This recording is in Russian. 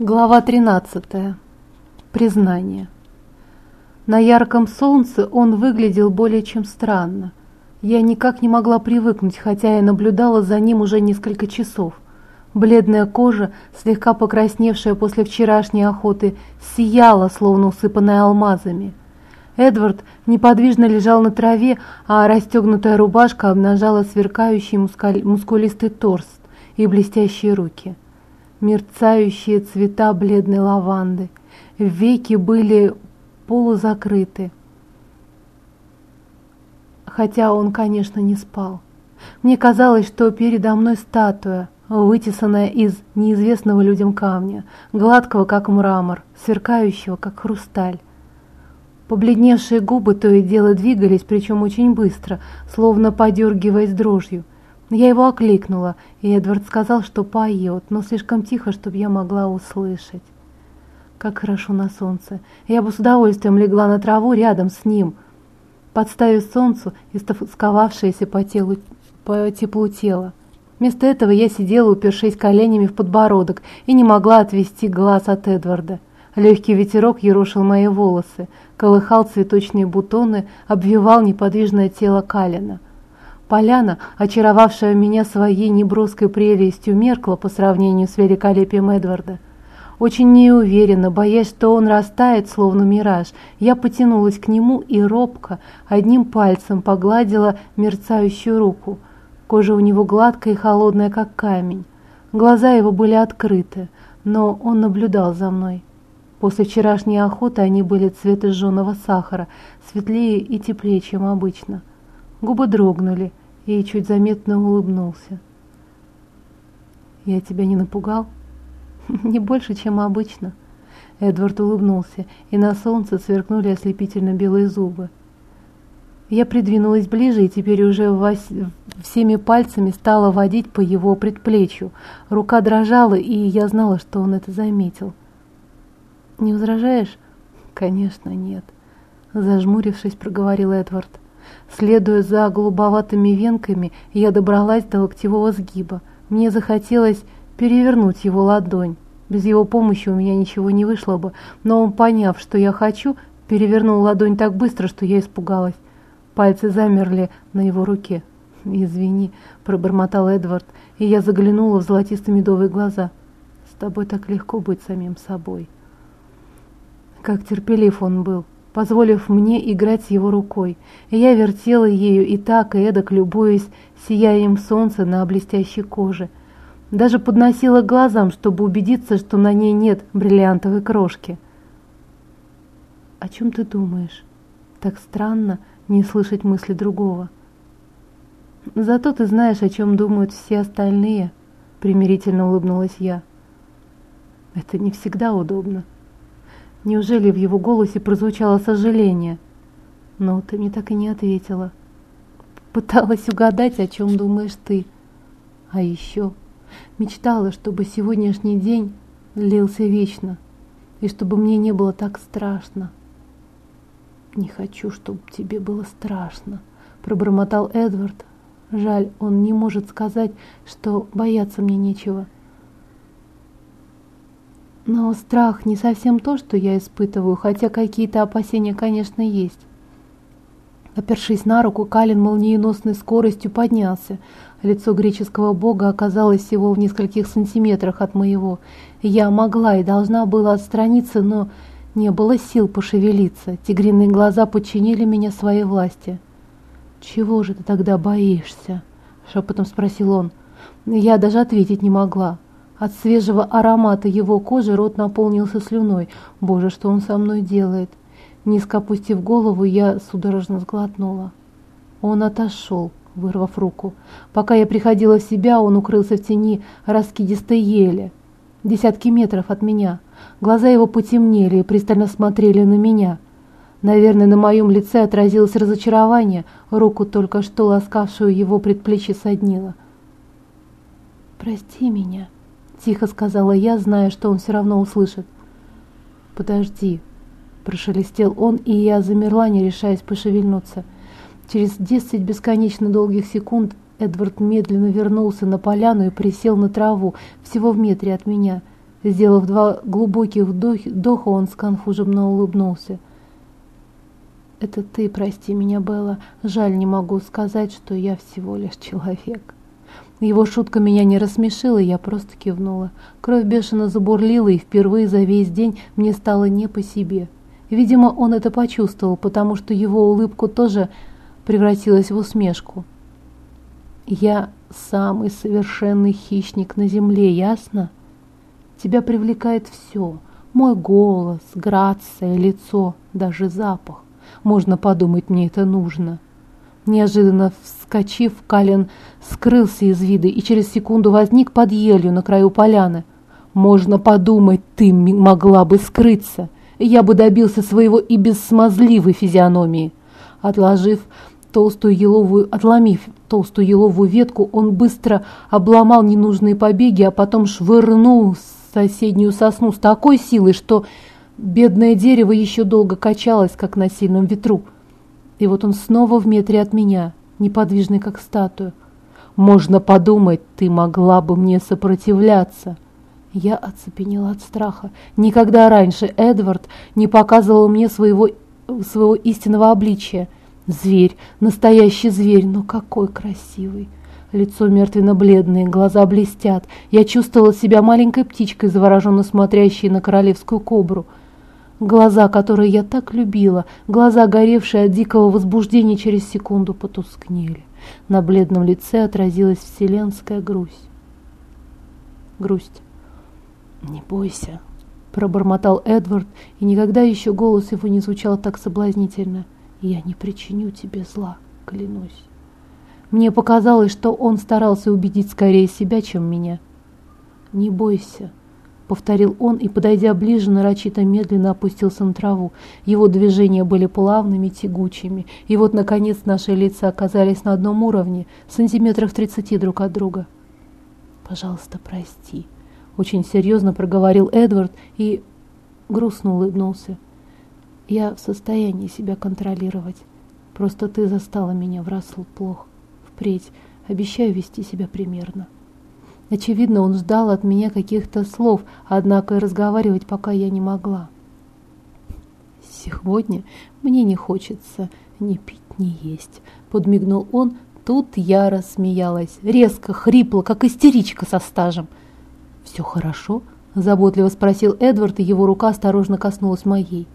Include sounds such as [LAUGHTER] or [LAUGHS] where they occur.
Глава 13. Признание. На ярком солнце он выглядел более чем странно. Я никак не могла привыкнуть, хотя я наблюдала за ним уже несколько часов. Бледная кожа, слегка покрасневшая после вчерашней охоты, сияла, словно усыпанная алмазами. Эдвард неподвижно лежал на траве, а расстегнутая рубашка обнажала сверкающий мускулистый торс и блестящие руки мерцающие цвета бледной лаванды. Веки были полузакрыты, хотя он, конечно, не спал. Мне казалось, что передо мной статуя, вытесанная из неизвестного людям камня, гладкого, как мрамор, сверкающего, как хрусталь. Побледневшие губы то и дело двигались, причем очень быстро, словно подергиваясь дрожью. Я его окликнула, и Эдвард сказал, что поет, но слишком тихо, чтобы я могла услышать. Как хорошо на солнце. Я бы с удовольствием легла на траву рядом с ним, подставив солнцу истосковавшееся по, телу, по теплу тела. Вместо этого я сидела, упершись коленями в подбородок, и не могла отвести глаз от Эдварда. Легкий ветерок ерошил мои волосы, колыхал цветочные бутоны, обвивал неподвижное тело Калина. Поляна, очаровавшая меня своей неброской прелестью, меркла по сравнению с великолепием Эдварда. Очень неуверенно, боясь, что он растает, словно мираж, я потянулась к нему и робко одним пальцем погладила мерцающую руку. Кожа у него гладкая и холодная, как камень. Глаза его были открыты, но он наблюдал за мной. После вчерашней охоты они были цвета жженого сахара, светлее и теплее, чем обычно. Губы дрогнули, и чуть заметно улыбнулся. «Я тебя не напугал?» [LAUGHS] «Не больше, чем обычно». Эдвард улыбнулся, и на солнце сверкнули ослепительно белые зубы. Я придвинулась ближе и теперь уже вось... всеми пальцами стала водить по его предплечью. Рука дрожала, и я знала, что он это заметил. «Не возражаешь?» «Конечно, нет», — зажмурившись, проговорил Эдвард. Следуя за голубоватыми венками, я добралась до локтевого сгиба. Мне захотелось перевернуть его ладонь. Без его помощи у меня ничего не вышло бы, но он, поняв, что я хочу, перевернул ладонь так быстро, что я испугалась. Пальцы замерли на его руке. «Извини», — пробормотал Эдвард, и я заглянула в золотисто-медовые глаза. «С тобой так легко быть самим собой». Как терпелив он был позволив мне играть его рукой. Я вертела ею и так, и эдак, любуясь сиянием солнца на блестящей коже. Даже подносила глазам, чтобы убедиться, что на ней нет бриллиантовой крошки. «О чем ты думаешь?» Так странно не слышать мысли другого. «Зато ты знаешь, о чем думают все остальные», — примирительно улыбнулась я. «Это не всегда удобно», Неужели в его голосе прозвучало сожаление? Но ты мне так и не ответила. Пыталась угадать, о чем думаешь ты. А еще мечтала, чтобы сегодняшний день длился вечно, и чтобы мне не было так страшно. «Не хочу, чтобы тебе было страшно», — пробормотал Эдвард. Жаль, он не может сказать, что бояться мне нечего. Но страх не совсем то, что я испытываю, хотя какие-то опасения, конечно, есть. Опершись на руку, Калин молниеносной скоростью поднялся. Лицо греческого бога оказалось всего в нескольких сантиметрах от моего. Я могла и должна была отстраниться, но не было сил пошевелиться. Тигриные глаза подчинили меня своей власти. «Чего же ты тогда боишься?» — шепотом спросил он. Я даже ответить не могла. От свежего аромата его кожи рот наполнился слюной. Боже, что он со мной делает? Низко опустив голову, я судорожно сглотнула. Он отошел, вырвав руку. Пока я приходила в себя, он укрылся в тени раскидистой ели. Десятки метров от меня. Глаза его потемнели и пристально смотрели на меня. Наверное, на моем лице отразилось разочарование, руку, только что ласкавшую его предплечье, соднило. «Прости меня», Тихо сказала я, зная, что он все равно услышит. «Подожди», – прошелестел он, и я замерла, не решаясь пошевельнуться. Через десять бесконечно долгих секунд Эдвард медленно вернулся на поляну и присел на траву, всего в метре от меня. Сделав два глубоких вдоха, он сконфуженно улыбнулся. «Это ты, прости меня, Белла. Жаль, не могу сказать, что я всего лишь человек». Его шутка меня не рассмешила, я просто кивнула. Кровь бешено забурлила, и впервые за весь день мне стало не по себе. Видимо, он это почувствовал, потому что его улыбку тоже превратилась в усмешку. «Я самый совершенный хищник на земле, ясно? Тебя привлекает все. Мой голос, грация, лицо, даже запах. Можно подумать, мне это нужно». Неожиданно вскочив, Калин скрылся из вида и через секунду возник под елью на краю поляны. «Можно подумать, ты могла бы скрыться. Я бы добился своего и без смазливой физиономии». Отложив толстую еловую, отломив толстую еловую ветку, он быстро обломал ненужные побеги, а потом швырнул соседнюю сосну с такой силой, что бедное дерево еще долго качалось, как на сильном ветру. И вот он снова в метре от меня, неподвижный, как статуя. «Можно подумать, ты могла бы мне сопротивляться!» Я оцепенела от страха. Никогда раньше Эдвард не показывал мне своего, своего истинного обличия. Зверь, настоящий зверь, но какой красивый! Лицо мертвенно-бледное, глаза блестят. Я чувствовала себя маленькой птичкой, завороженно смотрящей на королевскую кобру. Глаза, которые я так любила, глаза, горевшие от дикого возбуждения, через секунду потускнели. На бледном лице отразилась вселенская грусть. Грусть. «Не бойся», — пробормотал Эдвард, и никогда еще голос его не звучал так соблазнительно. «Я не причиню тебе зла, клянусь». Мне показалось, что он старался убедить скорее себя, чем меня. «Не бойся», — повторил он и, подойдя ближе, нарочито медленно опустился на траву. Его движения были плавными, тягучими, и вот, наконец, наши лица оказались на одном уровне, сантиметрах тридцати друг от друга. «Пожалуйста, прости», очень серьезно проговорил Эдвард и грустно улыбнулся. Я в состоянии себя контролировать. Просто ты застала меня врасплох. Впредь обещаю вести себя примерно. Очевидно, он ждал от меня каких-то слов, однако разговаривать пока я не могла. Сегодня мне не хочется ни пить, ни есть, подмигнул он. Тут я рассмеялась, резко, хрипло, как истеричка со стажем. «Все хорошо?» – заботливо спросил Эдвард, и его рука осторожно коснулась моей.